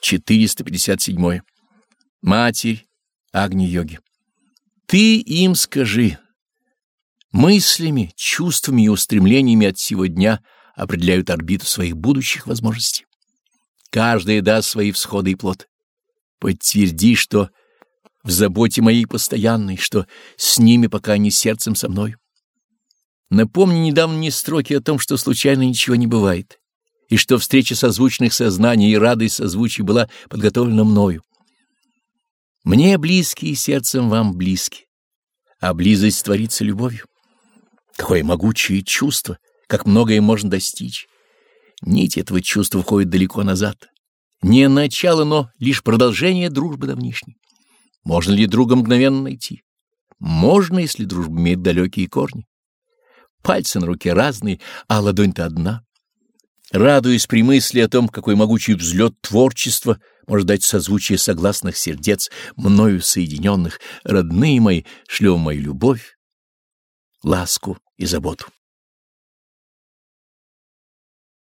457. Матерь Агни-йоги. Ты им скажи. Мыслями, чувствами и устремлениями от сего дня определяют орбиту своих будущих возможностей. Каждая даст свои всходы и плод. Подтверди, что в заботе моей постоянной, что с ними пока не сердцем со мной. Напомни недавние строки о том, что случайно ничего не бывает, и что встреча созвучных сознаний и радость созвучий была подготовлена мною. Мне близкие сердцем вам близки, а близость творится любовью. Какое могучее чувство, как многое можно достичь. Нить этого чувства входит далеко назад. Не начало, но лишь продолжение дружбы давнишней. Можно ли друга мгновенно найти? Можно, если дружба имеет далекие корни. Пальцы на руке разные, а ладонь-то одна. Радуясь при мысли о том, какой могучий взлет творчества может дать созвучие согласных сердец, мною соединенных, родные мои, шлем мою любовь, ласку и заботу.